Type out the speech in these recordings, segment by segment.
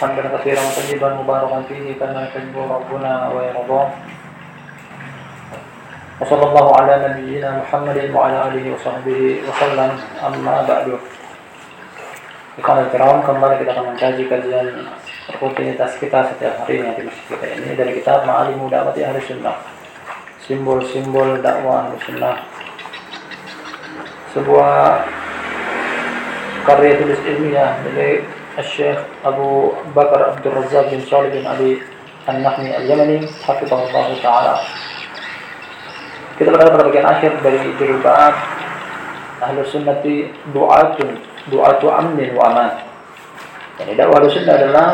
حمدا كثيرا طيبا مباركا فيه كما يحب ربنا ويرضى وصلى الله على نبينا محمد وعلى اله وصحبه وسلم اما بعد Ikhwan Kiram kembali kita akan mengkaji kajian rutinitas kita setiap harinya di masjid kita ini dari kitab Ma'alimu Da'wati Ahli Sunnah simbol-simbol dakwah Ahli Sunnah sebuah karya tulis ilmiah dari Syekh Abu Bakar Abdul Razak bin Salih bin Ali An-Nahmi Al-Yamani Hafizahullah Ta'ala kita berada pada bagian akhir dari judul bab Ahlu Sunnati Du'atun du'atu amnin wa aman. Jadi dakwah sunnah adalah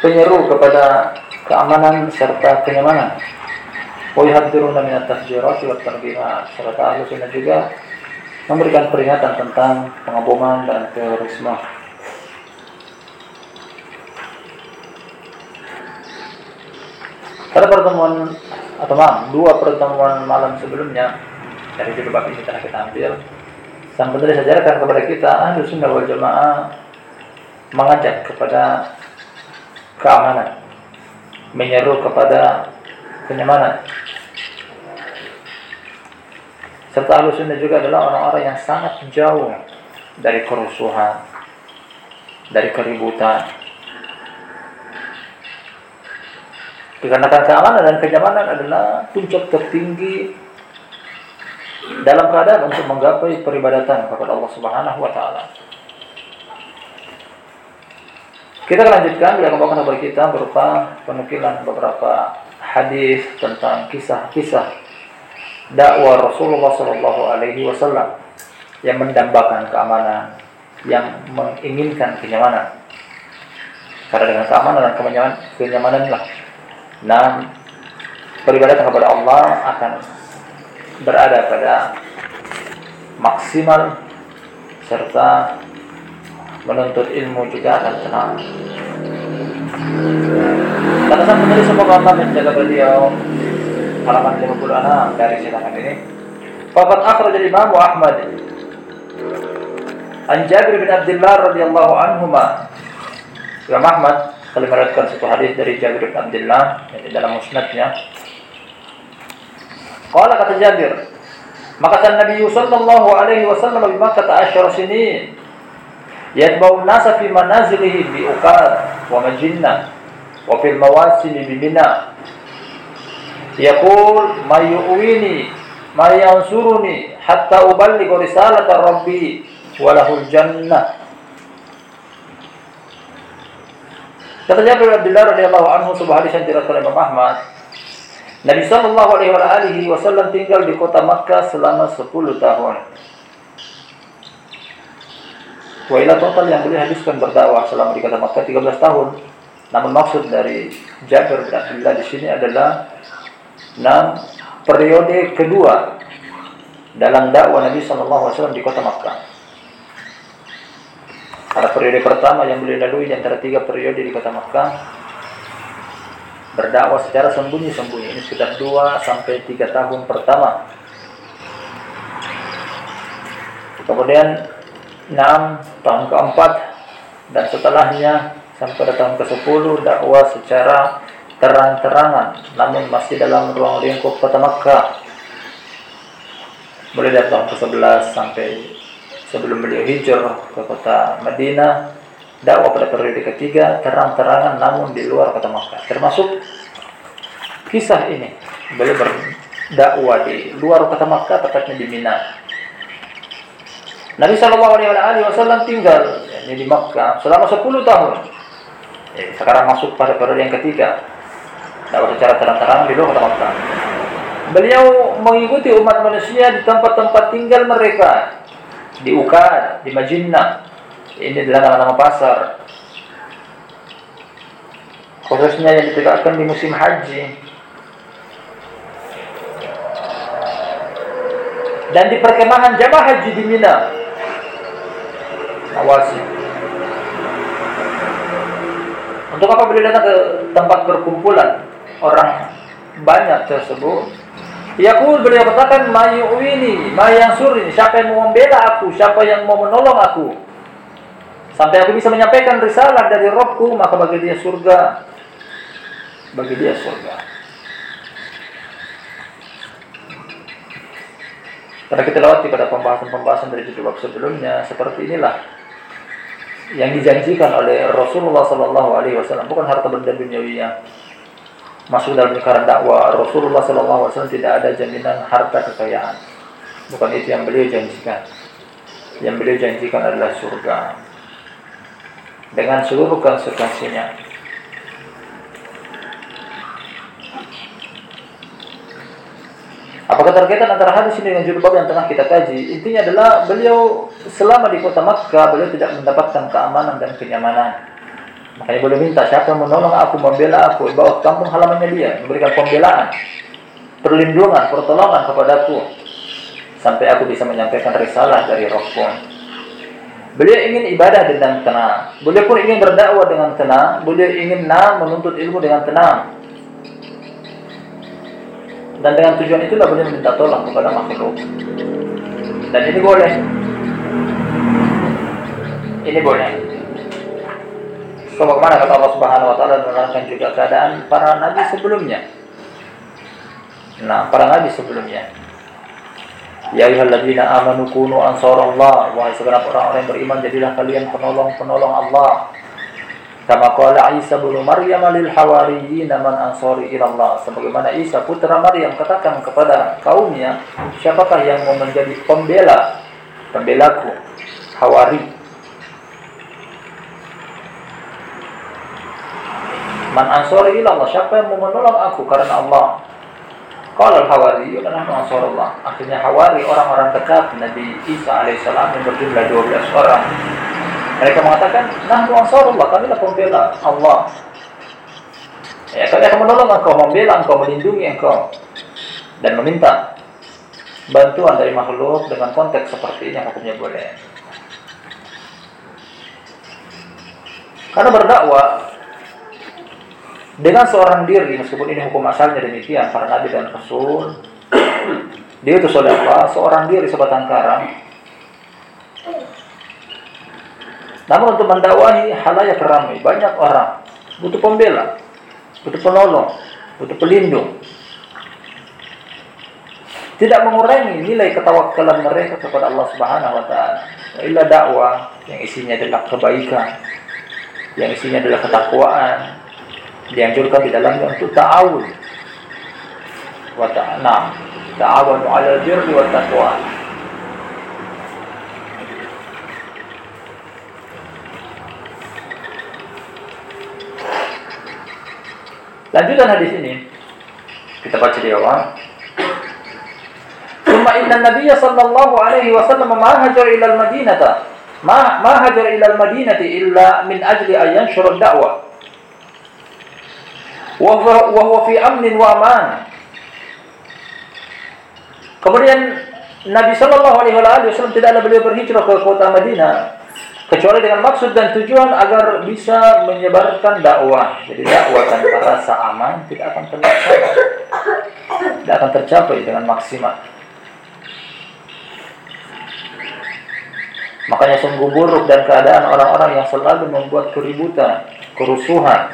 penyeru kepada keamanan serta kenyamanan. Wa yuhadziruna min at-tafjirat wa tarbihat serta ahlu sunnah juga memberikan peringatan tentang pengaboman dan terorisme. Pada pertemuan atau maaf, dua pertemuan malam sebelumnya dari judul bab ini telah kita ambil Sang penulis ajarkan kepada kita ahlu sunnah wal jamaah mengajak kepada keamanan, menyeru kepada kenyamanan. Serta ahlu sunnah juga adalah orang-orang yang sangat jauh dari kerusuhan, dari keributan. Dikarenakan keamanan dan kenyamanan adalah puncak tertinggi dalam keadaan untuk menggapai peribadatan kepada Allah Subhanahu wa taala. Kita akan lanjutkan yang membawakan kepada kita berupa penukilan beberapa hadis tentang kisah-kisah dakwah Rasulullah Shallallahu Alaihi Wasallam yang mendambakan keamanan, yang menginginkan kenyamanan. Karena dengan keamanan dan kenyamanan, kenyamananlah, nah peribadatan kepada Allah akan berada pada maksimal serta menuntut ilmu juga akan tenang. Kata sang penulis semoga Allah menjaga beliau halaman 56 dari silakan ini. Fakat akhraj Imam Ahmad An Jabir bin Abdullah radhiyallahu anhuma. Imam Ahmad telah meriwayatkan satu hadis dari Jabir bin Abdullah yang dalam musnadnya Qala kata Jabir, maka kata Nabi sallallahu alaihi wasallam di Makkah asyara sinin yatba'u nasa fi manazilihi bi uqad wa majinna wa fil mawasim bi mina yaqul ma yu'wini ma yansuruni hatta uballighu risalata rabbi wa lahul jannah Kata Jabir bin Abdullah radhiyallahu anhu sebuah hadis yang diriwayatkan Imam Ahmad Nabi Shallallahu Alaihi Wasallam tinggal di kota Makkah selama 10 tahun. Wailah total yang beliau habiskan berdakwah selama di kota Makkah 13 tahun. Namun maksud dari Jabir bin Abdullah di sini adalah enam periode kedua dalam dakwah Nabi Wasallam di kota Makkah. Pada periode pertama yang beliau lalui antara tiga periode di kota Makkah berdakwah secara sembunyi-sembunyi ini sekitar 2 sampai 3 tahun pertama. Kemudian 6 tahun keempat dan setelahnya sampai tahun ke-10 dakwah secara terang-terangan namun masih dalam ruang lingkup kota Makkah. Mulai dari tahun ke-11 sampai sebelum beliau hijrah ke kota Madinah dakwah pada periode ketiga terang-terangan namun di luar kota Makkah. Termasuk kisah ini. Beliau berdakwah di luar kota Makkah tepatnya di Mina. Nabi Shallallahu Alaihi Wasallam tinggal ya, di Makkah selama 10 tahun. Ya, sekarang masuk pada periode yang ketiga dakwah secara terang-terangan di luar kota beliau mengikuti umat manusia di tempat-tempat tinggal mereka di Ukad, di Majinna, ini adalah nama-nama pasar. Khususnya yang ditegakkan di musim haji. Dan di perkemahan jamaah haji di Mina. Awasi. Untuk apa beliau datang ke tempat berkumpulan orang banyak tersebut? Yaqul beliau katakan mayu'wini, mayansuri, siapa yang mau membela aku, siapa yang mau menolong aku. Sampai aku bisa menyampaikan risalah dari Robku, maka bagi dia surga. Bagi dia surga. Karena kita lewati pada pembahasan-pembahasan dari judul bab sebelumnya, seperti inilah yang dijanjikan oleh Rasulullah Sallallahu Alaihi Wasallam bukan harta benda duniawinya masuk dalam lingkaran dakwah Rasulullah Wasallam tidak ada jaminan harta kekayaan bukan itu yang beliau janjikan yang beliau janjikan adalah surga dengan seluruh konsekuensinya. Apakah terkaitan antara hadis ini dengan judul yang tengah kita kaji? Intinya adalah beliau selama di kota Makkah beliau tidak mendapatkan keamanan dan kenyamanan. Makanya beliau minta siapa yang menolong aku, membela aku, bawa ke kampung halamannya dia, memberikan pembelaan, perlindungan, pertolongan kepadaku sampai aku bisa menyampaikan risalah dari Rohku. Beliau ingin ibadah dengan tenang. Beliau pun ingin berdakwah dengan tenang. Beliau ingin nah menuntut ilmu dengan tenang. Dan dengan tujuan itulah beliau minta tolong kepada makhluk. Dan ini boleh. Ini boleh. Sebagaimana kata Allah Subhanahu wa taala menerangkan juga keadaan para nabi sebelumnya. Nah, para nabi sebelumnya. Ya ayyuhalladzina amanu kunu ansarallah wahai segenap orang-orang yang beriman jadilah kalian penolong-penolong Allah. Kama qala Isa bin Maryam lil hawariyyin man ansari ila Allah. Sebagaimana Isa putra Maryam katakan kepada kaumnya, siapakah yang mau menjadi pembela pembelaku hawari Man ansari ila Allah, siapa yang mau menolong aku karena Allah? Kalau Hawari adalah Ansarullah. Akhirnya Hawari orang-orang dekat Nabi Isa alaihissalam yang berjumlah 12 orang. Mereka mengatakan, Nah Ansarullah, kami lah pembela Allah. Ya, kami akan menolong engkau, membela engkau, melindungi engkau. Dan meminta bantuan dari makhluk dengan konteks seperti ini hukumnya boleh. Karena berdakwah dengan seorang diri meskipun ini hukum asalnya demikian para nabi dan rasul dia itu Allah seorang diri sebatang karang. Namun untuk mendakwahi halayak ramai banyak orang. Butuh pembela butuh penolong butuh pelindung. Tidak mengurangi nilai ketawakalan mereka kepada Allah Subhanahu wa taala. Illa dakwah yang isinya adalah kebaikan, yang isinya adalah ketakwaan, dianjurkan di dalamnya untuk ta'awun. Wa ta'nam ta'awun 'alal birri wa taqwa. Lanjutan hadis ini. Kita baca di awal. Summa inna Nabiya sallallahu alaihi wasallam ma hajar ila al-Madinah. Ma ma hajar ila al-Madinah illa min ajli an yanshura ad-da'wah wa fi amnin wa aman. Kemudian Nabi Shallallahu Alaihi Wasallam tidaklah beliau berhijrah ke kota Madinah kecuali dengan maksud dan tujuan agar bisa menyebarkan dakwah. Jadi dakwah tanpa rasa aman tidak akan tercapai, tidak akan tercapai dengan maksimal. Makanya sungguh buruk dan keadaan orang-orang yang selalu membuat keributan, kerusuhan,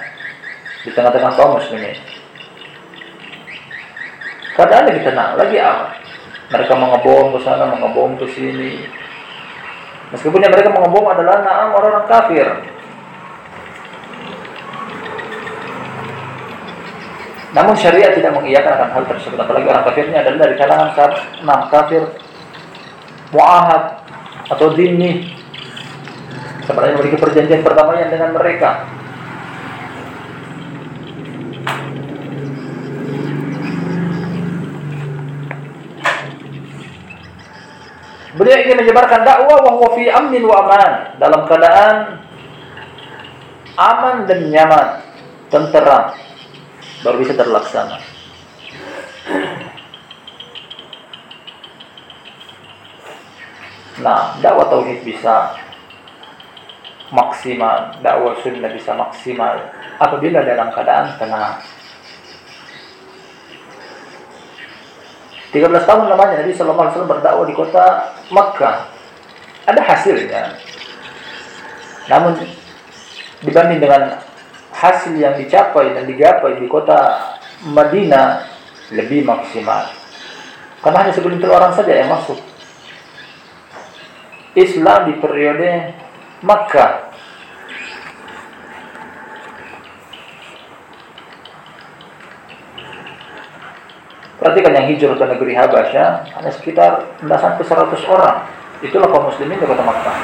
di tengah-tengah kaum muslimin. Keadaan lagi tenang, lagi aman. Mereka mengebom ke sana, mengebom ke sini. Meskipun yang mereka mengebom adalah naam orang-orang kafir. Namun syariat tidak mengiyakan akan hal tersebut. Apalagi orang kafirnya adalah dari kalangan enam kafir mu'ahad atau dini. Sebenarnya memiliki perjanjian perdamaian dengan mereka. Beliau ingin menyebarkan dakwah wa fi amnin wa aman dalam keadaan aman dan nyaman, tenteram baru bisa terlaksana. Nah, dakwah tauhid bisa maksimal, dakwah sunnah bisa maksimal apabila dalam keadaan tenang. 13 tahun lamanya Nabi Sallallahu Alaihi Wasallam berdakwah di kota Makkah. Ada hasilnya. Namun dibanding dengan hasil yang dicapai dan digapai di kota Madinah lebih maksimal. Karena hanya segelintir orang saja yang masuk. Islam di periode Makkah Perhatikan yang hijrah ke negeri Habasyah hanya sekitar tidak sampai 100 orang. Itulah kaum muslimin di kota Makkah.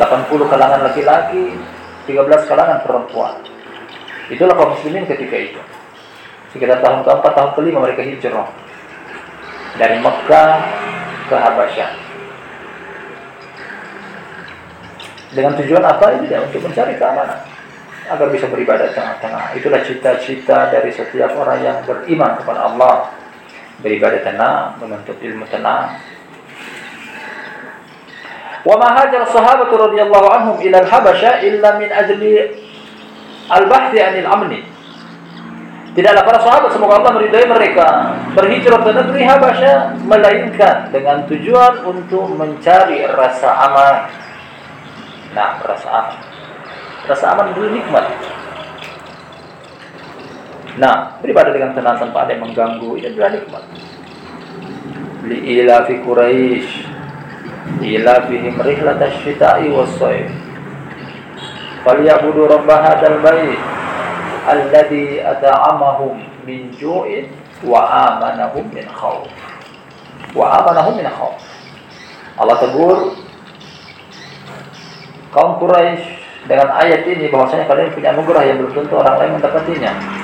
80 kalangan laki-laki, 13 kalangan perempuan. Itulah kaum muslimin ketika itu. Sekitar tahun keempat, tahun kelima mereka hijrah dari Mekah ke Habasyah. Dengan tujuan apa? Ini ya, untuk mencari keamanan agar bisa beribadah tengah-tengah. Itulah cita-cita dari setiap orang yang beriman kepada Allah beribadah tenang, menuntut ilmu tenang. Wa ma hajar sahabatu radhiyallahu anhum ila al-Habasya illa min ajli al-bahthi 'anil amni. Tidaklah para sahabat semoga Allah meridai mereka berhijrah ke negeri Habasya melainkan dengan tujuan untuk mencari rasa aman. Nah, rasa aman. Rasa aman dulu nikmat. Nah, beribadah dengan tenang tanpa ada yang mengganggu itu adalah nikmat. Li'ila fi Quraisy ila fihim rihlat asy-syita'i was-sayf. Falyabudu rabb hadzal bait alladhi at'amahum min ju'in wa amanahum min khawf. Wa amanahum min khawf. Allah tegur kaum Quraisy dengan ayat ini bahwasanya kalian punya anugerah yang belum tentu orang lain mendapatinya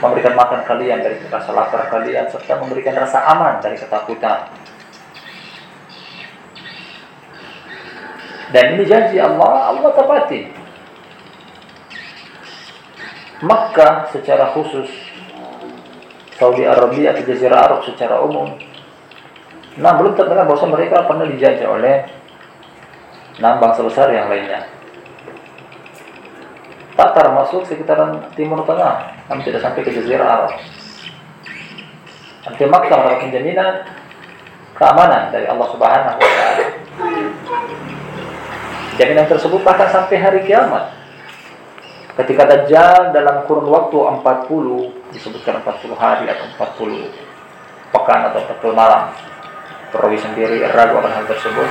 memberikan makan kalian dari rasa lapar kalian serta memberikan rasa aman dari ketakutan. Dan ini janji Allah, Allah tepati. Makkah secara khusus, Saudi Arabia atau Jazirah Arab secara umum, nah belum terdengar bahwa mereka pernah dijajah oleh enam bangsa besar yang lainnya. Tatar masuk sekitaran Timur Tengah, namun tidak sampai ke Jazirah Arab. Nanti Makkah mendapatkan jaminan keamanan dari Allah Subhanahu wa taala. Jaminan tersebut bahkan sampai hari kiamat. Ketika Dajjal dalam kurun waktu 40 disebutkan 40 hari atau 40 pekan atau 40 malam. Perawi sendiri ragu akan hal tersebut.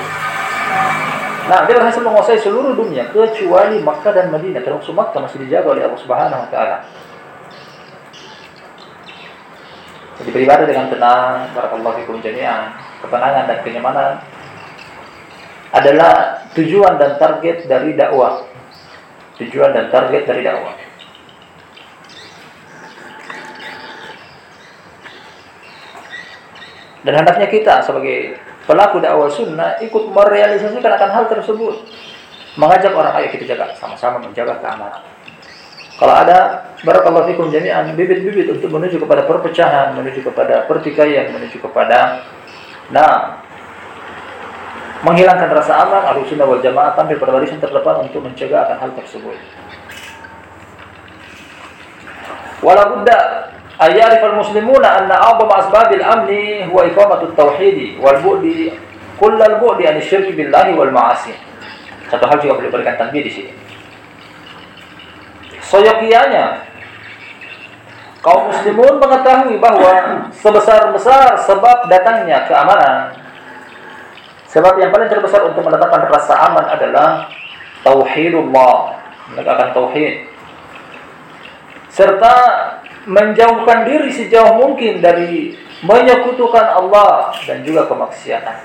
Nah, dia berhasil menguasai seluruh dunia kecuali Makkah dan Madinah. Termasuk Makkah masih dijaga oleh Allah Subhanahu wa taala. Jadi beribadah dengan tenang, barakallahu fikum jami'an. Ketenangan dan kenyamanan adalah tujuan dan target dari dakwah. Tujuan dan target dari dakwah. Dan hendaknya kita sebagai pelaku dakwah sunnah ikut merealisasikan akan hal tersebut. Mengajak orang ayo kita jaga sama-sama menjaga keamanan. Kalau ada barakallahu fikum jami'an bibit-bibit untuk menuju kepada perpecahan, menuju kepada pertikaian, menuju kepada nah menghilangkan rasa aman, ahlu sunnah wal jamaah tampil pada barisan terdepan untuk mencegah akan hal tersebut. Wala budda ayarif al-muslimuna anna a'zama asbabil amni huwa iqamatu tauhid wal bu'di kullal bu'di an syirki billahi wal ma'asi. Satu hal juga perlu berikan tanbih di sini. Soyokianya kaum muslimun mengetahui bahwa sebesar-besar sebab datangnya keamanan sebab yang paling terbesar untuk menetapkan rasa aman adalah tauhidullah menegakkan tauhid serta menjauhkan diri sejauh mungkin dari menyekutukan Allah dan juga kemaksiatan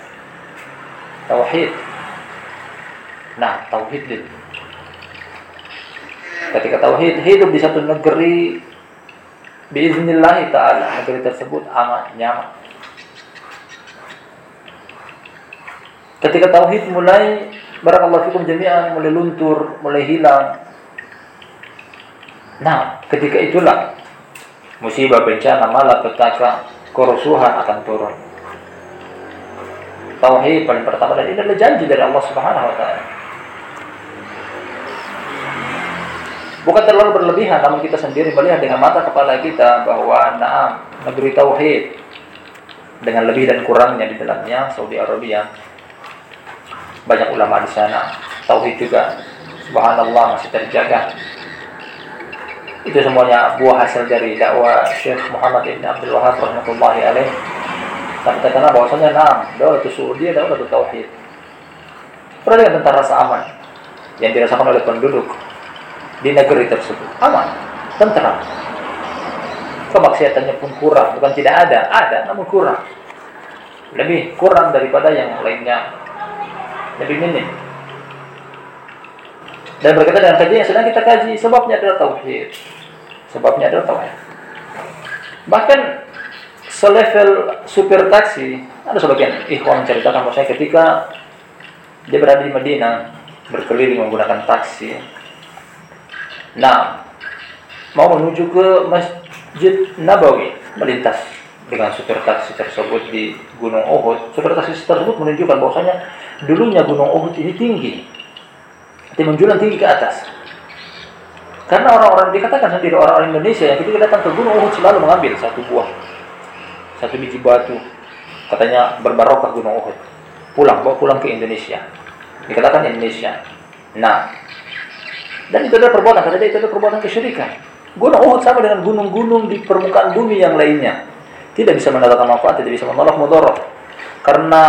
tauhid nah tauhid itu Ketika tauhid hidup di satu negeri biiznillah taala negeri tersebut aman, nyaman. Ketika tauhid mulai barakallahu fikum jami'an mulai luntur, mulai hilang. Nah, ketika itulah musibah bencana malapetaka kerusuhan akan turun. Tauhid paling pertama dan ini adalah janji dari Allah Subhanahu wa taala. Bukan terlalu berlebihan, namun kita sendiri melihat dengan mata kepala kita bahwa naam negeri tauhid dengan lebih dan kurangnya di dalamnya Saudi Arabia banyak ulama di sana tauhid juga subhanallah masih terjaga itu semuanya buah hasil dari dakwah Syekh Muhammad Ibn Abdul Wahab rahmatullahi alaih. Dan karena bahwasanya enam itu dia itu tauhid. Pernah dengan tentang rasa aman yang dirasakan oleh penduduk di negeri tersebut? Aman tentram. Kemaksiatannya pun kurang bukan tidak ada ada namun kurang. Lebih kurang daripada yang lainnya. Lebih minim dan berkaitan dengan kajian yang sedang kita kaji sebabnya adalah tauhid. Sebabnya adalah tauhid. Bahkan selevel supir taksi ada sebagian ikhwan menceritakan bahwa saya ketika dia berada di Madinah berkeliling menggunakan taksi. Nah mau menuju ke Masjid Nabawi melintas dengan supir taksi tersebut di Gunung Uhud. Supir taksi tersebut menunjukkan bahwasanya dulunya Gunung Uhud ini tinggi dia menjulang tinggi ke atas. Karena orang-orang dikatakan sendiri orang-orang Indonesia yang ketika datang ke Gunung Uhud selalu mengambil satu buah, satu biji batu, katanya berbarokah Gunung Uhud. Pulang, bawa pulang ke Indonesia. Dikatakan Indonesia. Nah, dan itu adalah perbuatan, karena itu adalah perbuatan kesyirikan. Gunung Uhud sama dengan gunung-gunung di permukaan bumi yang lainnya. Tidak bisa mendatangkan manfaat, tidak bisa menolak mudarat. Karena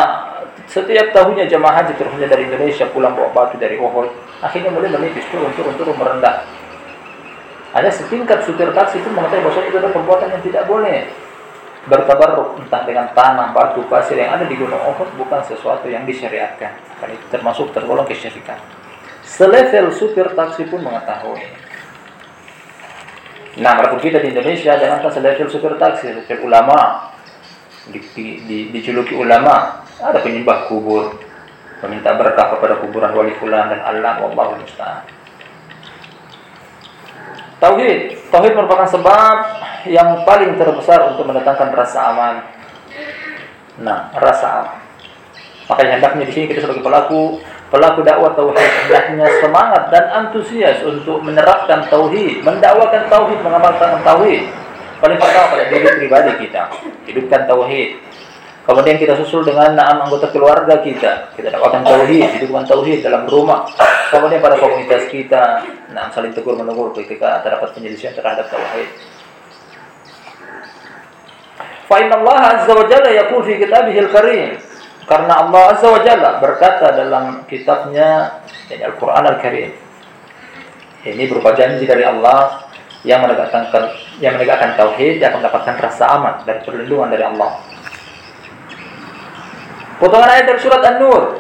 setiap tahunnya jemaah haji terusnya dari Indonesia pulang bawa batu dari Uhud, akhirnya mulai menipis turun turun turun merendah. Ada setingkat supir taksi itu mengatakan bahwa itu adalah perbuatan yang tidak boleh bertabarruk entah dengan tanah, batu, pasir yang ada di Gunung Uhud bukan sesuatu yang disyariatkan. Karena itu termasuk tergolong kesyirikan. Selevel supir taksi pun mengetahui. Nah, walaupun kita di Indonesia jangankan selevel supir taksi, supir ulama, di, di, di, dijuluki ulama, ada penyembah kubur, meminta berkah kepada kuburan wali fulan dan Allah wallahu musta'an. Tauhid, tauhid merupakan sebab yang paling terbesar untuk mendatangkan rasa aman. Nah, rasa aman. Makanya hendaknya di sini kita sebagai pelaku pelaku dakwah tauhid hendaknya semangat dan antusias untuk menerapkan tauhid, mendakwakan tauhid, mengamalkan tauhid. Paling pertama pada diri pribadi kita, hidupkan tauhid. Kemudian kita susul dengan enam anggota keluarga kita. Kita dapatkan tauhid, hidupkan tauhid dalam rumah. Kemudian pada komunitas kita, nah saling tegur menegur ketika terdapat penyelesaian terhadap tauhid. Fa inna Allah azza wa jalla yaqul fi kitabih al-karim. Karena Allah azza wa jalla berkata dalam kitabnya yakni Al-Qur'an Al-Karim. Ini berupa janji dari Allah yang menegakkan yang menegakkan tauhid yang mendapatkan rasa aman dan perlindungan dari Allah. Potongan ayat dari surat An-Nur.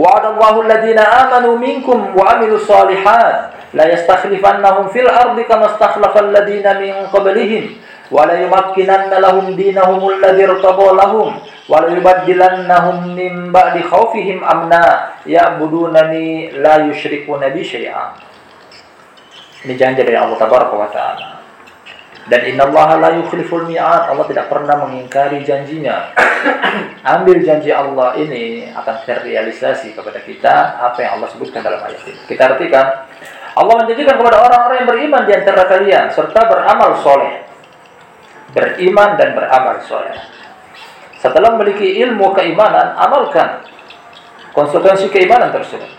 Wa'adallahu alladhina amanu minkum wa amilu salihat la yastakhlifannahum fil ardi kama istakhlafa alladhina min qablihim wa la yumakkinanna lahum dinahum alladhi irtada lahum wa la yubaddilannahum min ba'di khawfihim amna ya'budunani la yusyrikuna bi. Ini janji dari Allah Tabaraka wa Ta'ala. Dan innallaha la yukhliful mi'ad. Allah tidak pernah mengingkari janjinya. Ambil janji Allah ini akan terrealisasi kepada kita apa yang Allah sebutkan dalam ayat ini. Kita artikan Allah menjanjikan kepada orang-orang yang beriman di antara kalian serta beramal soleh. Beriman dan beramal soleh. Setelah memiliki ilmu keimanan, amalkan konsekuensi keimanan tersebut.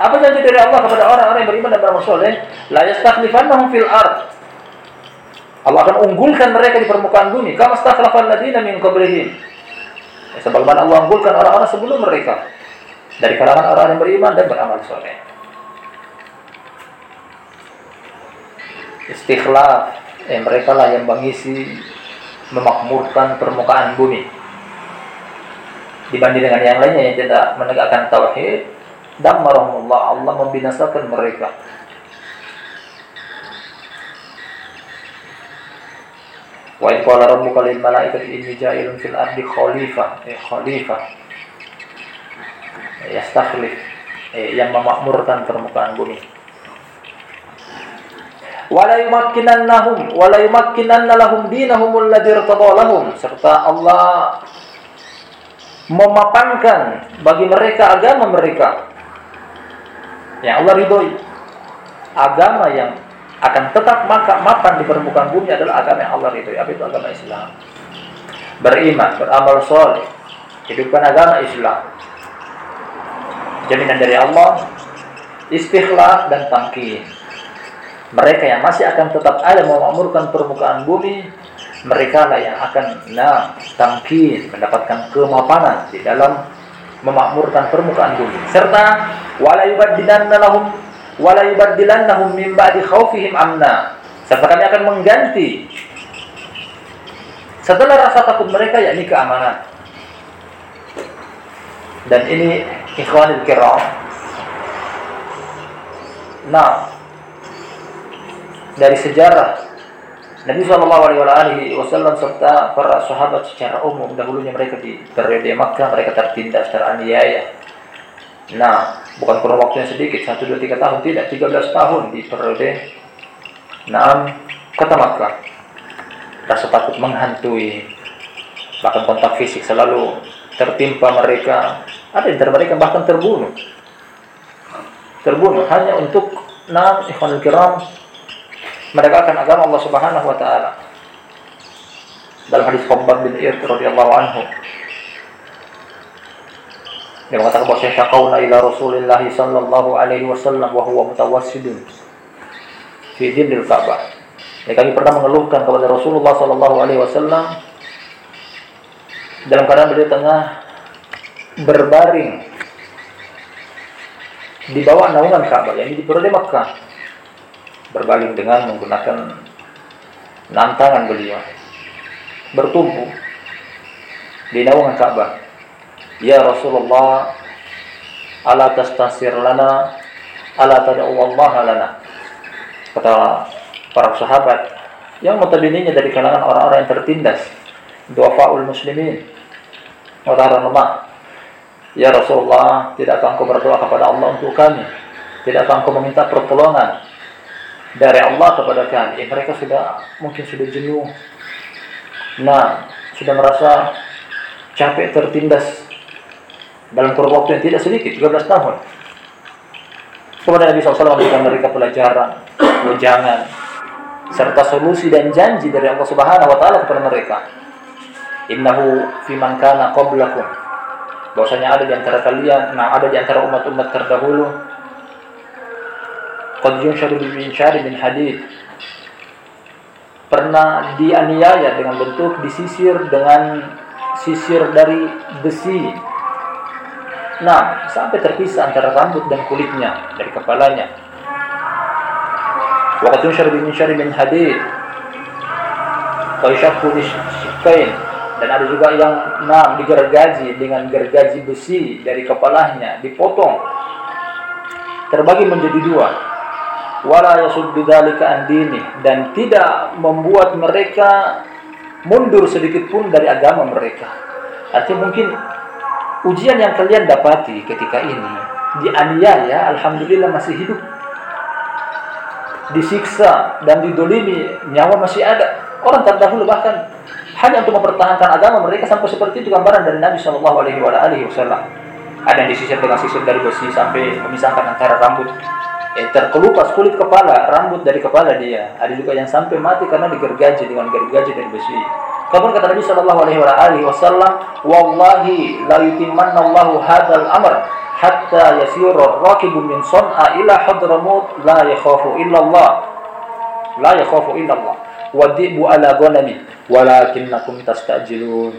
Apa janji dari Allah kepada orang-orang yang beriman dan beramal soleh? La yastakhlifannahum fil ard Allah akan unggulkan mereka di permukaan bumi. Kama stakhlafal ladina min qablihim. Ya, sebagaimana Allah unggulkan orang-orang sebelum mereka dari kalangan orang yang beriman dan beramal soleh. Istikhlaf, eh, mereka lah yang mengisi memakmurkan permukaan bumi. Dibanding dengan yang lainnya yang tidak menegakkan tauhid, dan Allah Allah membinasakan mereka. Wa in qala rabbuka lil malaikati inni ja'ilun fil ardi khalifah, eh, khalifah. Yastakhlif, eh, yang memakmurkan permukaan bumi. Wala yumakkinannahum wala yumakkinanna lahum dinahum alladhi lahum serta Allah memapankan bagi mereka agama mereka yang Allah ridhoi agama yang akan tetap maka mapan di permukaan bumi adalah agama yang Allah itu. Apa itu agama Islam? Beriman, beramal soleh, hidupkan agama Islam. Jaminan dari Allah istikhlaf dan tamkin. Mereka yang masih akan tetap ada memakmurkan permukaan bumi, mereka lah yang akan nah tamkin mendapatkan kemapanan di dalam memakmurkan permukaan bumi serta wala yubaddilanna lahum wala yubaddilannahum min ba'di khaufihim amna. Serta kami akan mengganti setelah rasa takut mereka yakni keamanan. Dan ini ikhwanul kiram. Nah dari sejarah Nabi Shallallahu Alaihi Wasallam serta para sahabat secara umum dahulunya mereka di periode Makkah mereka tertindas teraniaya. Nah, bukan kurun waktu yang sedikit satu dua tiga tahun tidak tiga belas tahun di periode Naam kota Makkah. Rasa takut menghantui bahkan kontak fisik selalu tertimpa mereka. Ada di antara mereka bahkan terbunuh. Terbunuh hanya untuk Naam ikhwanul kiram menegakkan agama Allah Subhanahu wa taala. Dalam hadis Khabbab bin Irt radhiyallahu anhu dia mengatakan bahwa syaqauna ila Rasulillah sallallahu alaihi wasallam wa huwa mutawassidun fi dinil Ka'bah. Ya, kami pernah mengeluhkan kepada Rasulullah sallallahu alaihi wasallam dalam keadaan beliau tengah berbaring di bawah naungan Ka'bah, yakni di periode Makkah berbaling dengan menggunakan nantangan beliau bertumpu di naungan Ka'bah ya Rasulullah ala tastasir lana ala tad'u Allah lana kata para sahabat yang notabene dari kalangan orang-orang yang tertindas duafaul muslimin orang-orang lemah ya Rasulullah tidakkah engkau berdoa kepada Allah untuk kami tidakkah engkau meminta pertolongan dari Allah kepada kami. Mereka sudah mungkin sudah jenuh. Nah, sudah merasa capek tertindas dalam kurun waktu yang tidak sedikit, 13 tahun. Kemudian Nabi SAW memberikan mereka pelajaran, wejangan, serta solusi dan janji dari Allah Subhanahu wa taala kepada mereka. Innahu fiman kana qablakum. Bahwasanya ada di antara kalian, nah ada di antara umat-umat terdahulu qad yunsharu bi min hadid pernah dianiaya dengan bentuk disisir dengan sisir dari besi nah sampai terpisah antara rambut dan kulitnya dari kepalanya. Waqad yunsharu bi min hadid. Wa yashaqu dan ada juga yang nah digergaji dengan gergaji besi dari kepalanya dipotong. Terbagi menjadi dua. Wala yasuddu dzalika an dini. Dan tidak membuat mereka mundur sedikit pun dari agama mereka. Artinya mungkin ujian yang kalian dapati ketika ini dianiaya, alhamdulillah masih hidup. Disiksa dan didolimi, nyawa masih ada. Orang terdahulu bahkan hanya untuk mempertahankan agama mereka sampai seperti itu gambaran dari Nabi Shallallahu Alaihi Wasallam. Ada yang disisir dengan sisir dari besi sampai memisahkan antara rambut eh, terkelupas kulit kepala, rambut dari kepala dia. Ada juga yang sampai mati karena digergaji dengan gergaji dari besi. Kemudian kata Nabi Shallallahu Alaihi Wasallam, "Wallahi la yutimmanna Allahu hadzal amr hatta yasiru rakibu min son'a ila hadramut la yakhafu illa Allah." La yakhafu illa Allah. Wadibu ala ghanami walakinnakum tastajilun.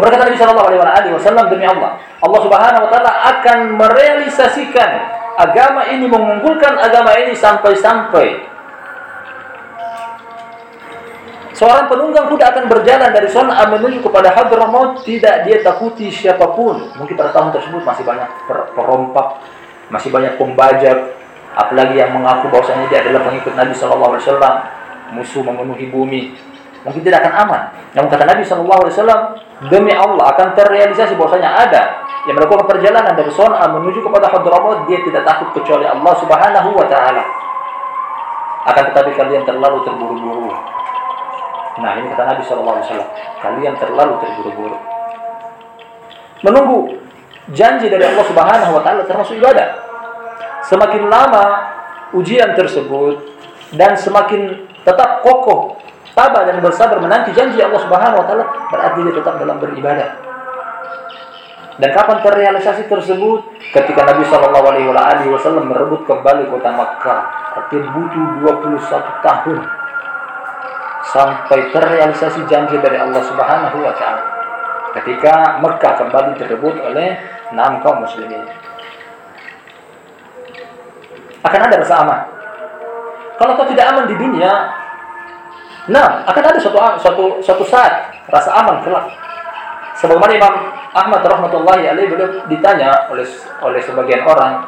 Kemudian kata Nabi Shallallahu Alaihi Wasallam demi Allah, Allah Subhanahu Wa Taala akan merealisasikan agama ini mengunggulkan agama ini sampai-sampai seorang penunggang kuda akan berjalan dari Son'a menuju kepada Hadramaut tidak dia takuti siapa pun. Mungkin pada tahun tersebut masih banyak perompak, masih banyak pembajak, apalagi yang mengaku bahwasanya dia adalah pengikut Nabi Shallallahu Alaihi Wasallam, musuh memenuhi bumi. Mungkin tidak akan aman. Namun kata Nabi Wasallam, demi Allah akan terrealisasi bahwasanya ada yang melakukan perjalanan dari Son'a menuju kepada Hadramaut dia tidak takut kecuali Allah Subhanahu wa taala. Akan tetapi kalian terlalu terburu-buru. Nah, ini kata Nabi wasallam, kalian terlalu terburu-buru. Menunggu janji dari Allah Subhanahu wa taala termasuk ibadah. Semakin lama ujian tersebut dan semakin tetap kokoh tabah dan bersabar menanti janji Allah Subhanahu wa taala, berarti dia tetap dalam beribadah. Dan kapan terrealisasi tersebut? Ketika Nabi Shallallahu Alaihi Wasallam merebut kembali kota Makkah, artinya butuh 21 tahun sampai terrealisasi janji dari Allah Subhanahu Wa Taala. Ketika Mekah kembali direbut oleh enam kaum muslimin, akan ada rasa aman. Kalau kau tidak aman di dunia, nah akan ada suatu suatu suatu saat rasa aman kelak. Sebagaimana Imam Ahmad rahmatullahi alaihi beliau ditanya oleh oleh sebagian orang,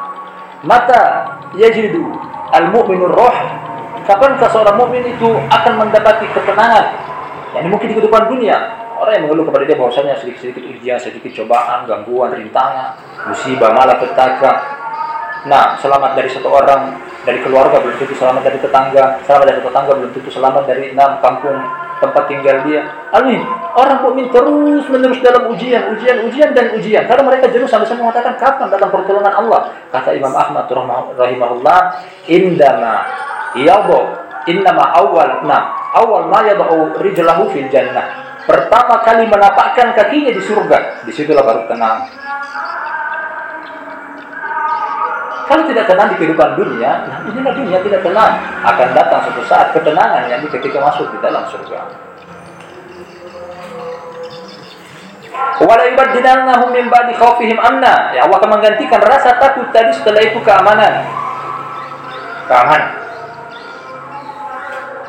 mata yajidu al-mu'minur roh kapankah seorang mukmin itu akan mendapati ketenangan? Yang mungkin di kehidupan dunia, orang yang mengeluh kepada dia bahwasanya sedikit-sedikit ujian, sedikit cobaan, gangguan, rintangan, musibah, malapetaka. Nah, selamat dari satu orang, dari keluarga belum tentu selamat dari tetangga, selamat dari tetangga belum tentu selamat dari enam kampung tempat tinggal dia. Amin. Orang mukmin terus menerus dalam ujian, ujian, ujian dan ujian. Karena mereka jenuh sampai sampai mengatakan kapan datang pertolongan Allah. Kata Imam Ahmad rahimahullah, indama yadhu innama awal nah awal ma yadhu rijlahu fil jannah. Pertama kali menapakkan kakinya di surga, di situlah baru tenang. Kalau tidak tenang di kehidupan dunia, inilah dunia tidak tenang. Akan datang suatu saat ketenangan yang ketika masuk di dalam surga. Wala yubaddilannahum min ba'di khaufihim amna. Ya Allah akan menggantikan rasa takut tadi setelah itu keamanan. Keamanan.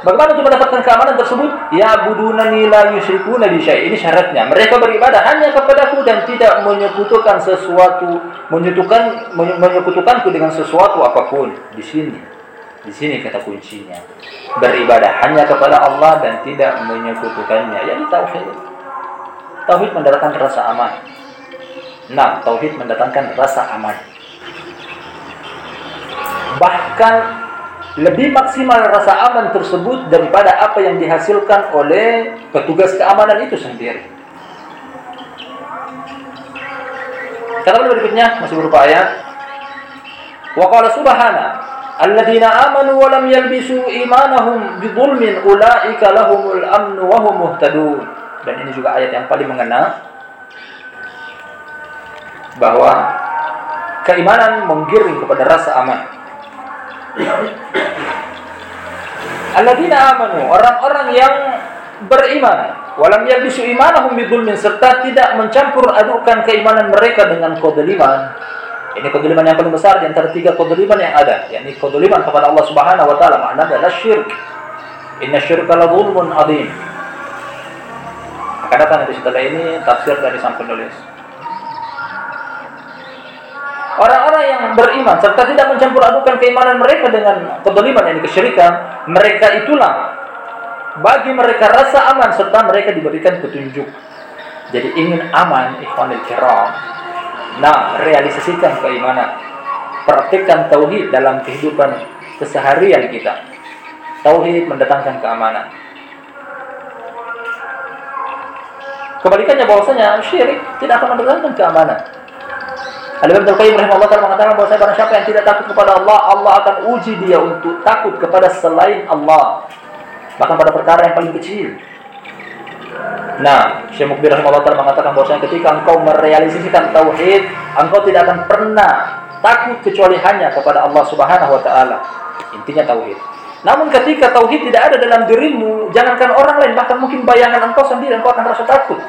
Bagaimana untuk mendapatkan keamanan tersebut? Ya budunani la yusyrikuna bi Ini syaratnya. Mereka beribadah hanya kepadaku dan tidak menyekutukan sesuatu, menyekutukan menyekutukanku dengan sesuatu apa pun. Di sini. Di sini kata kuncinya. Beribadah hanya kepada Allah dan tidak menyekutukannya. Yani tauhid. Tauhid mendatangkan rasa aman. Nah, tauhid mendatangkan rasa aman. Bahkan lebih maksimal rasa aman tersebut daripada apa yang dihasilkan oleh petugas keamanan itu sendiri. Kata berikutnya masih berupa ayat. Wa qala subhana alladzina amanu wa lam yalbisu imanahum bidzulmin ulaika lahumul amnu wa hum muhtadun. Dan ini juga ayat yang paling mengena bahwa keimanan menggiring kepada rasa aman. Alladzina amanu, orang-orang yang beriman, walam yalbisu imanahum bidzulmin serta tidak mencampur adukan keimanan mereka dengan kedoliman. Ini kedoliman yang paling besar di antara tiga kedoliman yang ada, yakni kedoliman kepada Allah Subhanahu wa taala, makna adalah syirik. Inna syirka la dzulmun adzim. Akan datang di setelah ini tafsir dari sang penulis. Yang beriman serta tidak mencampur adukan keimanan mereka dengan kedoliman yang kesyirikan, mereka itulah bagi mereka rasa aman serta mereka diberikan petunjuk. Jadi ingin aman, ikhwanul kiram. Nah, realisasikan keimanan. Praktikkan tauhid dalam kehidupan keseharian kita. Tauhid mendatangkan keamanan. Kebalikannya bahwasanya syirik tidak akan mendatangkan keamanan. Al-Imam Al-Qayyim rahimahullah taala mengatakan bahwa barang siapa yang tidak takut kepada Allah, Allah akan uji dia untuk takut kepada selain Allah. Bahkan pada perkara yang paling kecil. Nah, Syekh Mukbir rahimahullah taala mengatakan bahwa ketika engkau merealisasikan tauhid, engkau tidak akan pernah takut kecuali hanya kepada Allah Subhanahu wa taala. Intinya tauhid. Namun ketika tauhid tidak ada dalam dirimu, jangankan orang lain, bahkan mungkin bayangan engkau sendiri engkau akan rasa takut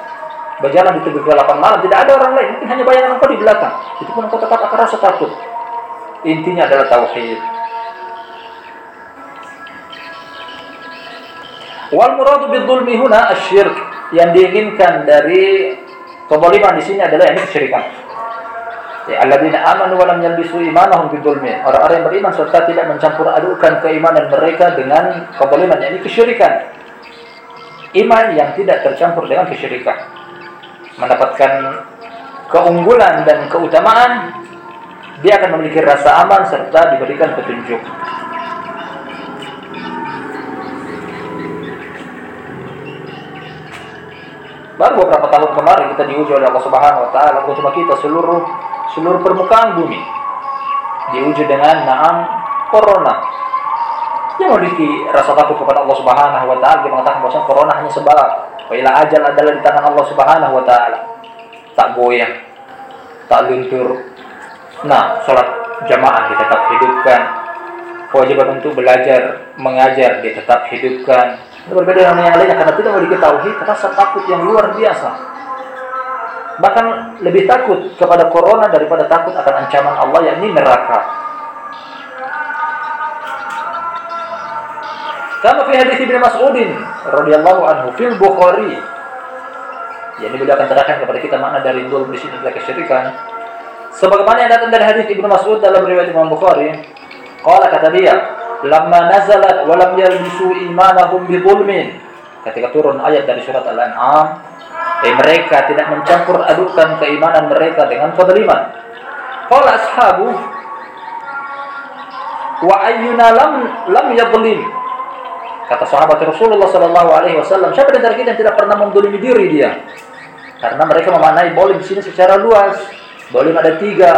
berjalan di tepi kegelapan malam, tidak ada orang lain, mungkin hanya bayangan engkau di belakang. Itu pun engkau tetap akan rasa takut. Intinya adalah tauhid. Wal muradu bidzulmi huna asyirk. Yang diinginkan dari kezaliman di sini adalah ini kesyirikan. Ya, alladzina amanu wa lam yalbisu imanahum bidzulmi. Orang-orang yang beriman serta tidak mencampur adukan keimanan mereka dengan kezaliman, yakni kesyirikan. Iman yang tidak tercampur dengan kesyirikan mendapatkan keunggulan dan keutamaan, dia akan memiliki rasa aman serta diberikan petunjuk. Baru beberapa tahun kemarin kita diuji oleh Allah Subhanahu wa taala untuk kita seluruh seluruh permukaan bumi. Diuji dengan naam corona. Dia memiliki rasa takut kepada Allah Subhanahu wa taala, dia mengatakan bahwa corona hanya sebab Wa ajal adalah di tangan Allah Subhanahu wa taala. Tak goyah. tak luntur. Nah, sholat jamaah ditetap hidupkan. Kewajiban untuk belajar, mengajar ditetap hidupkan. Itu berbeda dengan yang lainnya karena tidak mau diketahui rasa takut yang luar biasa. Bahkan lebih takut kepada corona daripada takut akan ancaman Allah yakni neraka. Kama fi hadis Ibnu Mas'udin radhiyallahu anhu fil Bukhari. Jadi beliau akan terangkan kepada kita makna dari dua di sini adalah kesyirikan. Sebagaimana yang datang dari hadis Ibnu Mas'ud dalam riwayat Imam Bukhari, qala kata dia, "Lamma nazalat wa lam yalbisu imanahum bi dhulmin." Ketika turun ayat dari surat Al-An'am, eh, mereka tidak mencampur adukan keimanan mereka dengan kezaliman. Qala ashabu wa ayyuna lam lam yadhlim Kata sahabat Rasulullah Sallallahu Alaihi Wasallam, siapa di antara kita yang tidak pernah mendolimi diri dia? Karena mereka memaknai dolim di sini secara luas. Dolim ada tiga,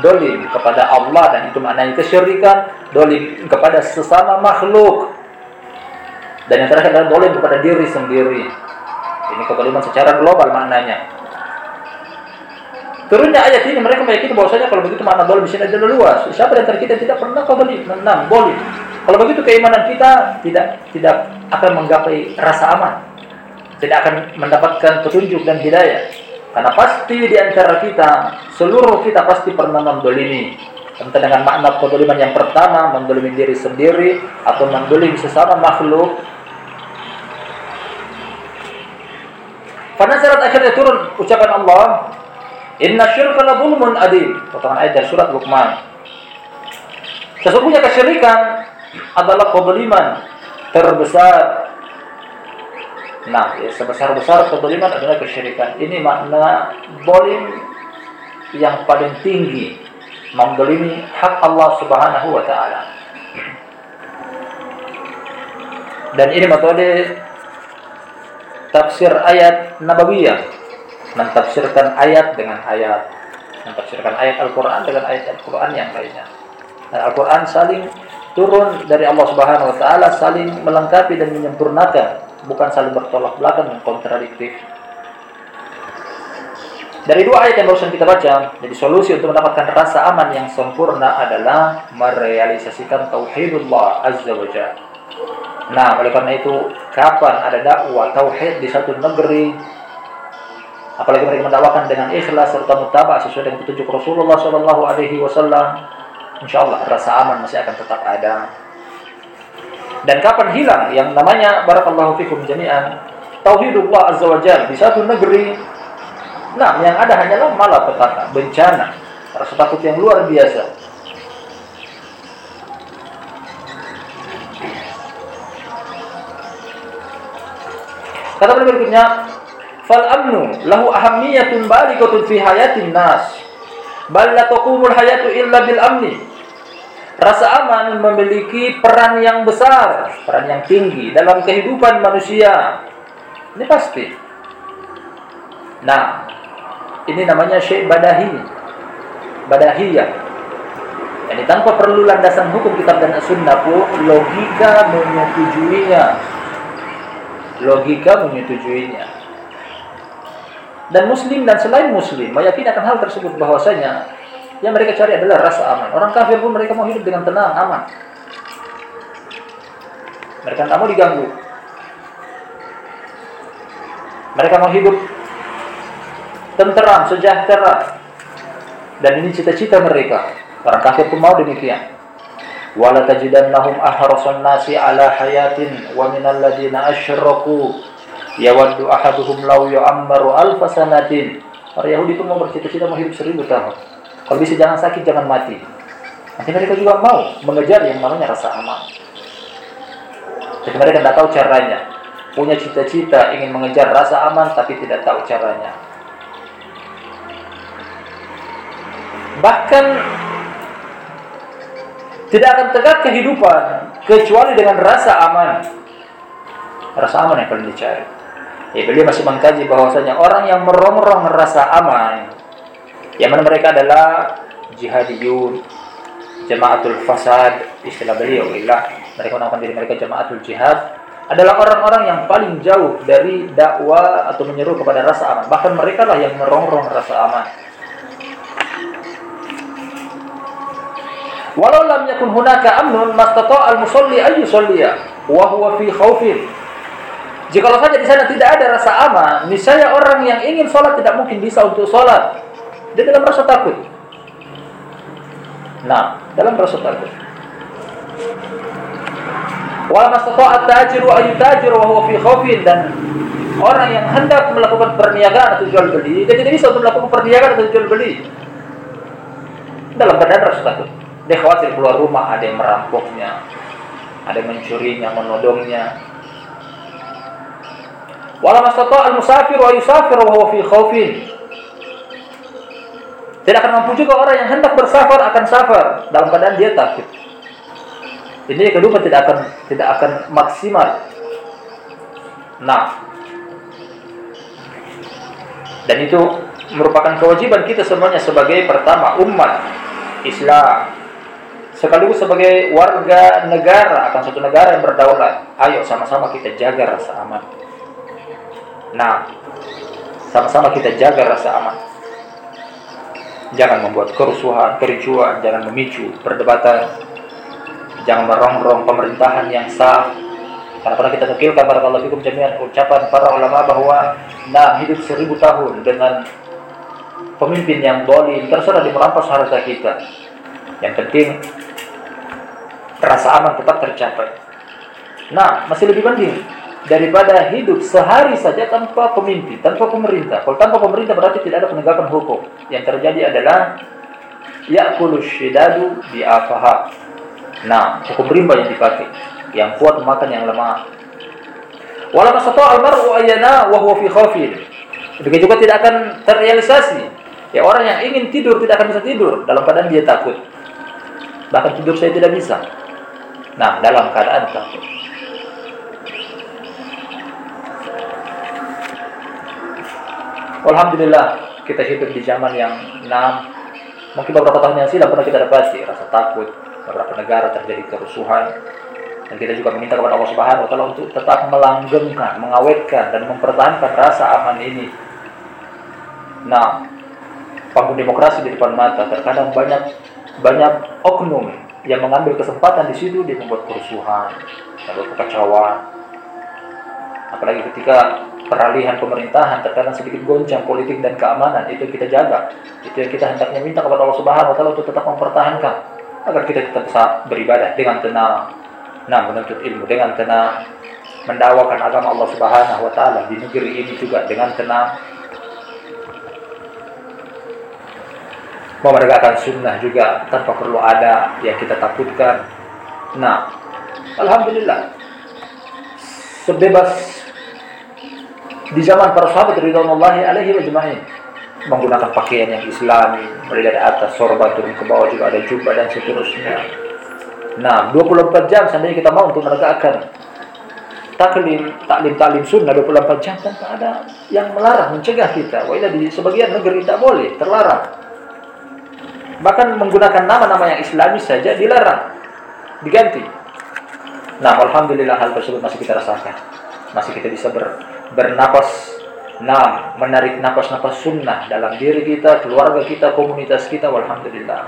dolim kepada Allah dan itu maknanya kesyirikan, dolim kepada sesama makhluk, dan yang terakhir adalah dolim kepada diri sendiri. Ini kedoliman secara global maknanya. Turunnya ayat ini mereka meyakini bahwasanya kalau begitu makna dolim di sini adalah luas. Siapa di antara kita yang tidak pernah kau dolim? Enam, dolim. Kalau begitu keimanan kita tidak tidak akan menggapai rasa aman. Tidak akan mendapatkan petunjuk dan hidayah. Karena pasti di antara kita, seluruh kita pasti pernah mendolimi. Entah dengan makna kedoliman yang pertama, mendolimi diri sendiri, atau mendolimi sesama makhluk. Pada saat akhirnya turun ucapan Allah, Inna syirka la zulmun adim. Potongan ayat dari surat Luqman. Sesungguhnya kesyirikan adalah kezaliman terbesar. Nah, ya, sebesar-besar kezaliman adalah kesyirikan. Ini makna bolim yang paling tinggi mendolimi hak Allah Subhanahu wa taala. Dan ini metode tafsir ayat nabawiyah, mentafsirkan ayat dengan ayat, mentafsirkan ayat Al-Qur'an dengan ayat Al-Qur'an yang lainnya. Dan Al-Qur'an saling turun dari Allah Subhanahu wa taala saling melengkapi dan menyempurnakan, bukan saling bertolak belakang dan kontradiktif. Dari dua ayat yang barusan kita baca, jadi solusi untuk mendapatkan rasa aman yang sempurna adalah merealisasikan tauhidullah azza wa jalla. Nah, oleh karena itu, kapan ada dakwah tauhid di satu negeri, apalagi mereka mendakwakan dengan ikhlas serta mutabah sesuai dengan petunjuk Rasulullah Wasallam, insya Allah rasa aman masih akan tetap ada. Dan kapan hilang yang namanya barakallahu fikum jami'an tauhidullah azza wajal di satu negeri nah yang ada hanyalah malapetaka, bencana, rasa takut yang luar biasa. Kata berikutnya, fal amnu lahu ahammiyatun balighatun fi hayatin nas bal la hayatu illa bil amni. Rasa aman memiliki peran yang besar, peran yang tinggi dalam kehidupan manusia. Ini pasti. Nah, ini namanya syekh badahi. Badahiyah. Jadi tanpa perlu landasan hukum kitab dan sunnah pun logika menyetujuinya. Logika menyetujuinya dan muslim dan selain muslim meyakini akan hal tersebut bahwasanya yang mereka cari adalah rasa aman. Orang kafir pun mereka mau hidup dengan tenang, aman. Mereka tidak mau diganggu. Mereka mau hidup tenteram, sejahtera. Dan ini cita-cita mereka. Orang kafir pun mau demikian. Wala tajidannahum ahrasan nasi ala hayatin wa minal ladina asyraku yawaddu ahaduhum law yu'ammaru alfa sanatin. Para Yahudi itu mau bercita-cita mau hidup seribu tahun. Kalau bisa jangan sakit, jangan mati. Nanti mereka juga mau mengejar yang namanya rasa aman. Jadi mereka tidak tahu caranya. Punya cita-cita ingin mengejar rasa aman tapi tidak tahu caranya. Bahkan tidak akan tegak kehidupan kecuali dengan rasa aman. Rasa aman yang paling dicari. Ya, beliau masih mengkaji bahwasanya orang yang merongrong rasa aman, yang mana mereka adalah jihadiyun, jamaatul fasad, istilah beliau, ilah mereka menamakan diri mereka jamaatul jihad, adalah orang-orang yang paling jauh dari dakwah atau menyeru kepada rasa aman. Bahkan mereka lah yang merongrong rasa aman. Walau lam yakun hunaka amnun mastata al-musalli ayyusalliya wa huwa fi khaufin Jikalau saja di sana tidak ada rasa aman, misalnya orang yang ingin sholat tidak mungkin bisa untuk sholat. Dia dalam rasa takut. Nah, dalam rasa takut. Yutajir wa huwa fi dan orang yang hendak melakukan perniagaan atau jual beli, dia tidak bisa untuk melakukan perniagaan atau jual beli dalam keadaan rasa takut. Dia khawatir keluar rumah ada yang merampoknya, ada yang mencurinya, menodongnya. Wala mastata al-musafir wa yusafir wa huwa fi. Tidak akan mampu juga orang yang hendak bersafar akan safar dalam keadaan dia takut. Ini kedua tidak akan tidak akan maksimal. Nah, dan itu merupakan kewajiban kita semuanya sebagai pertama umat Islam sekaligus sebagai warga negara akan suatu negara yang berdaulat. Ayo sama-sama kita jaga rasa aman. Nah, sama-sama kita jaga rasa aman. Jangan membuat kerusuhan, kericuan, jangan memicu perdebatan. Jangan merongrong pemerintahan yang sah. Karena pernah kita nukilkan para Allah fikum jami'an ucapan para ulama bahwa nah hidup seribu tahun dengan pemimpin yang boleh terserah di merampas harta kita. Yang penting rasa aman tetap tercapai. Nah, masih lebih penting daripada hidup sehari saja tanpa pemimpin, tanpa pemerintah. Kalau tanpa pemerintah berarti tidak ada penegakan hukum. Yang terjadi adalah ya'kulu syidadu bi'afaha. Nah, hukum rimba yang dipakai. Yang kuat memakan yang lemah. Wala masata al-mar'u wa. Demikian juga tidak akan terrealisasi. Ya orang yang ingin tidur tidak akan bisa tidur dalam keadaan dia takut. Bahkan tidur saya tidak bisa. Nah, dalam keadaan takut. Alhamdulillah kita hidup di zaman yang enam mungkin beberapa tahun yang silam pernah kita dapati rasa takut beberapa negara terjadi kerusuhan dan kita juga meminta kepada Allah Subhanahu wa taala untuk tetap melanggengkan, mengawetkan dan mempertahankan rasa aman ini. Nah, panggung demokrasi di depan mata terkadang banyak banyak oknum yang mengambil kesempatan di situ dia membuat kerusuhan, membuat kekacauan. Apalagi ketika peralihan pemerintahan terkadang sedikit goncang politik dan keamanan itu kita jaga. Itu yang kita hendaknya minta kepada Allah Subhanahu wa taala untuk tetap mempertahankan agar kita tetap bisa beribadah dengan tenang. Nah, menuntut ilmu dengan tenang, mendakwakan agama Allah Subhanahu wa taala di negeri ini juga dengan tenang. menegakkan sunnah juga tanpa perlu ada yang kita takutkan. Nah, alhamdulillah sebebas di zaman para sahabat ridwanullahi alaihi wajma'in menggunakan pakaian yang islami mulai dari atas sorban turun ke bawah juga ada jubah dan seterusnya. Nah, 24 jam seandainya kita mau untuk menegakkan taklim, taklim, taklim sunnah 24 jam tanpa ada yang melarang, mencegah kita. Wah, di sebagian negeri tak boleh, terlarang. Bahkan menggunakan nama-nama yang islami saja dilarang, diganti. Nah, alhamdulillah hal tersebut masih kita rasakan. Masih kita bisa ber, bernapas Nah, menarik napas-napas sunnah dalam diri kita, keluarga kita, komunitas kita, walhamdulillah.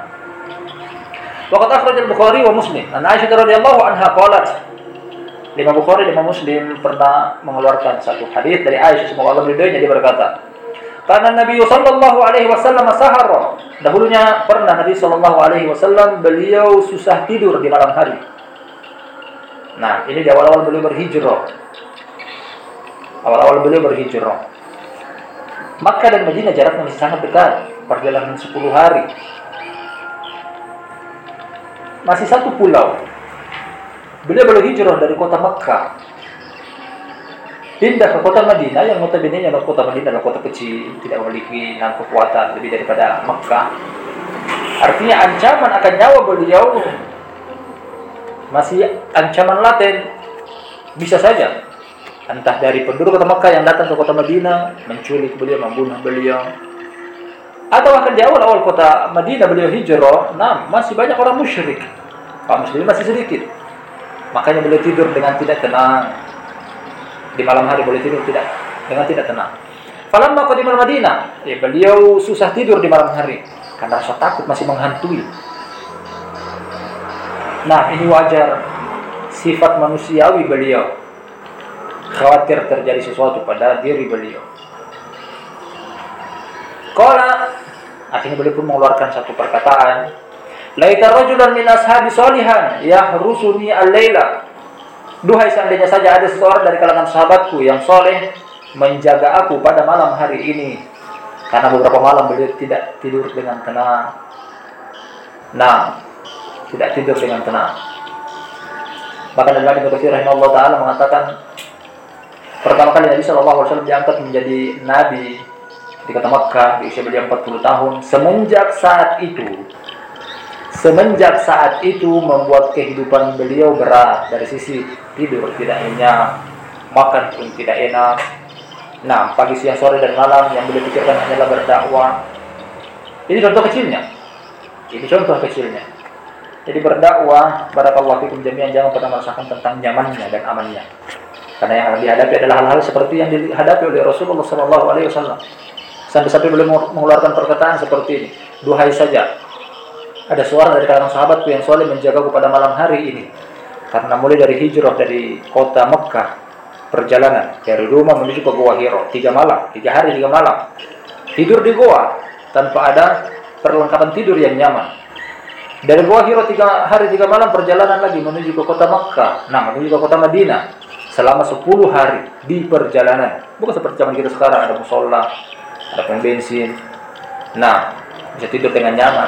Waqat akhraj al-Bukhari wa Muslim. An Aisyah radhiyallahu anha qalat, Lima Bukhari, lima Muslim pernah mengeluarkan satu hadis dari Aisyah semoga Allah ridhoinya dia berkata, karena Nabi Sallallahu Alaihi Wasallam sahar. Dahulunya pernah Nabi Sallallahu Alaihi Wasallam beliau susah tidur di malam hari. Nah, ini di awal-awal beliau berhijrah. Awal-awal beliau berhijrah. Makkah dan Madinah jaraknya masih sangat dekat, perjalanan 10 hari. Masih satu pulau. Beliau berhijrah dari kota Makkah pindah ke kota Madinah yang notabene yang kota Madinah adalah kota kecil tidak memiliki kekuatan lebih daripada Mekah artinya ancaman akan nyawa beliau masih ancaman laten bisa saja entah dari penduduk kota Mekah yang datang ke kota Madinah menculik beliau membunuh beliau atau akan di awal-awal kota Madinah beliau hijrah nah masih banyak orang musyrik kaum muslimin masih sedikit makanya beliau tidur dengan tidak tenang di malam hari boleh tidur tidak dengan tidak tenang. Falamma qadimal Madinah, ya beliau susah tidur di malam hari karena rasa takut masih menghantui. Nah, ini wajar sifat manusiawi beliau. Khawatir terjadi sesuatu pada diri beliau. Kala akhirnya beliau pun mengeluarkan satu perkataan. Laita rajulan min ashabi solihan yahrusuni al-laila. Duhai seandainya saja ada seseorang dari kalangan sahabatku yang soleh menjaga aku pada malam hari ini. Karena beberapa malam beliau tidak tidur dengan tenang. Nah, tidak tidur dengan tenang. Bahkan dalam Ibnu Katsir rahimahullah taala mengatakan pertama kali Nabi sallallahu alaihi wasallam diangkat menjadi nabi di kota Makkah di usia beliau 40 tahun. Semenjak saat itu semenjak saat itu membuat kehidupan beliau berat dari sisi tidur tidak nyenyak, makan pun tidak enak. Nah, pagi, siang, sore, dan malam yang beliau pikirkan hanyalah berdakwah. Ini contoh kecilnya. Ini contoh kecilnya. Jadi berdakwah, barakallahu fikum jami'an jangan pernah merasakan tentang nyamannya dan amannya. Karena yang dihadapi adalah hal-hal seperti yang dihadapi oleh Rasulullah Sallallahu Alaihi Wasallam. Sampai-sampai beliau mengeluarkan perkataan seperti ini. Duhai saja, ada seorang dari kalangan sahabatku yang soleh menjagaku pada malam hari ini. Karena mulai dari hijrah dari kota Mekah, perjalanan dari rumah menuju ke Gua Hiro, tiga malam, tiga hari, tiga malam. Tidur di Gua tanpa ada perlengkapan tidur yang nyaman. Dari Gua Hiro tiga hari, tiga malam perjalanan lagi menuju ke kota Mekah, nah menuju ke kota Madinah selama sepuluh hari di perjalanan. Bukan seperti zaman kita sekarang ada musola, ada pom bensin. Nah, bisa tidur dengan nyaman.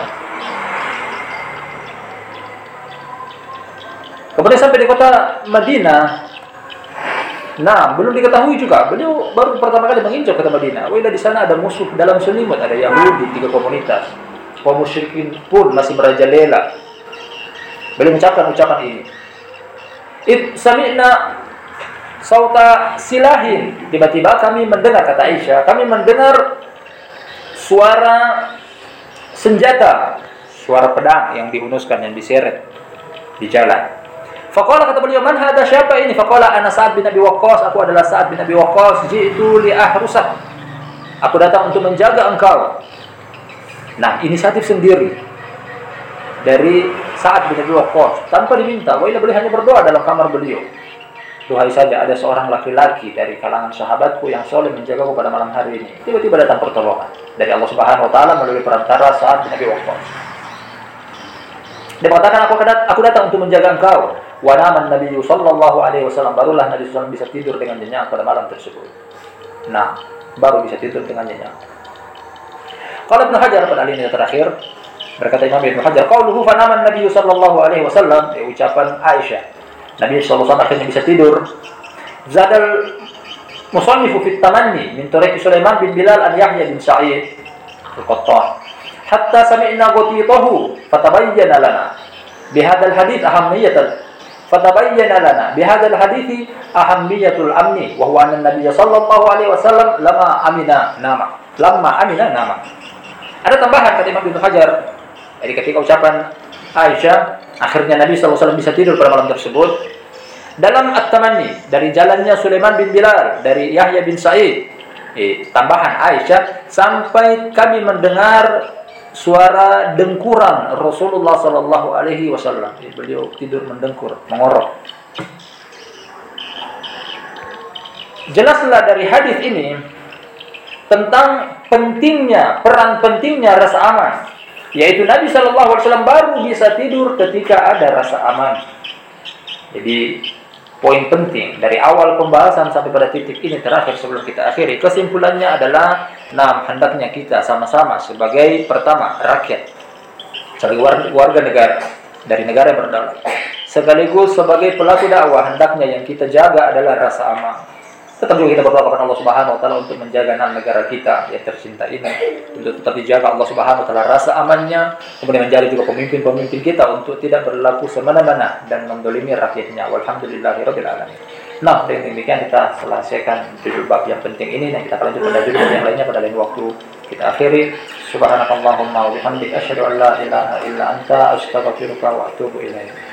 Kemudian sampai di kota Madinah. Nah, belum diketahui juga. Beliau baru pertama kali menginjak kota Madinah. Wah, di sana ada musuh dalam selimut, ada Yahudi, tiga komunitas. Kaum musyrikin pun masih merajalela. Beliau mengucapkan ucapan ini. It sami'na sauta silahin. Tiba-tiba kami mendengar kata Aisyah, kami mendengar suara senjata, suara pedang yang dihunuskan yang diseret di jalan. Faqala kata beliau, "Man hada siapa ini?" Faqala ana Sa'ad bin Abi Waqqas, aku adalah Sa'ad bin Abi Waqqas, jitu li ahrusak. Aku datang untuk menjaga engkau. Nah, inisiatif sendiri dari Sa'ad bin Abi Waqqas tanpa diminta. Wailah beliau hanya berdoa dalam kamar beliau. Duhai saja ada seorang laki-laki dari kalangan sahabatku yang soleh menjagaku pada malam hari ini. Tiba-tiba datang pertolongan dari Allah Subhanahu wa taala melalui perantara Sa'ad bin Abi Waqqas. Dia mengatakan aku aku datang untuk menjaga engkau. Wa naman Nabi sallallahu alaihi wasallam barulah Nabi SAW bisa tidur dengan nyenyak pada malam tersebut. Nah, baru bisa tidur dengan nyenyak. Kalau Ibnu Hajar pada alinea terakhir berkata Imam Ibnu Hajar, qauluhu fa naman Nabi sallallahu alaihi wasallam, ucapan Aisyah. Nabi alaihi akhirnya bisa tidur. Zadal musannifu fit tamanni min tariq Sulaiman bin Bilal an Yahya bin Sa'id al-Qattan hatta sami'na qutitahu fatabayyana lana bihadzal hadits ahammiyatul fatabayyana lana bihadzal hadithi ahammiyatul amni wa huwa anna alaihi wasallam lama amina nama lama amina nama ada tambahan kata Imam Ibnu Hajar jadi ketika ucapan Aisyah akhirnya Nabi SAW bisa tidur pada malam tersebut dalam at-tamanni dari jalannya Sulaiman bin Bilal dari Yahya bin Sa'id eh, tambahan Aisyah sampai kami mendengar suara dengkuran Rasulullah Sallallahu Alaihi Wasallam. Beliau tidur mendengkur, mengorok. Jelaslah dari hadis ini tentang pentingnya peran pentingnya rasa aman, yaitu Nabi Shallallahu Alaihi Wasallam baru bisa tidur ketika ada rasa aman. Jadi poin penting dari awal pembahasan sampai pada titik ini terakhir sebelum kita akhiri kesimpulannya adalah nah hendaknya kita sama-sama sebagai pertama rakyat. Sebagai warga negara dari negara yang berdaulat. Sekaligus sebagai pelaku dakwah hendaknya yang kita jaga adalah rasa aman Tetap juga kita berdoa kepada Allah Subhanahu wa taala untuk menjaga negara kita yang tercinta ini. Untuk tetap dijaga Allah Subhanahu wa taala rasa amannya, kemudian menjadi juga pemimpin-pemimpin kita untuk tidak berlaku semena-mena dan mendolimi rakyatnya. Walhamdulillahirabbil alamin. Nah, dengan demikian kita selesaikan judul bab yang penting ini dan kita akan lanjut pada judul yang lainnya pada lain waktu. Kita akhiri subhanakallahumma wa bihamdika asyhadu an la ilaha illa anta astaghfiruka wa atubu ilaik.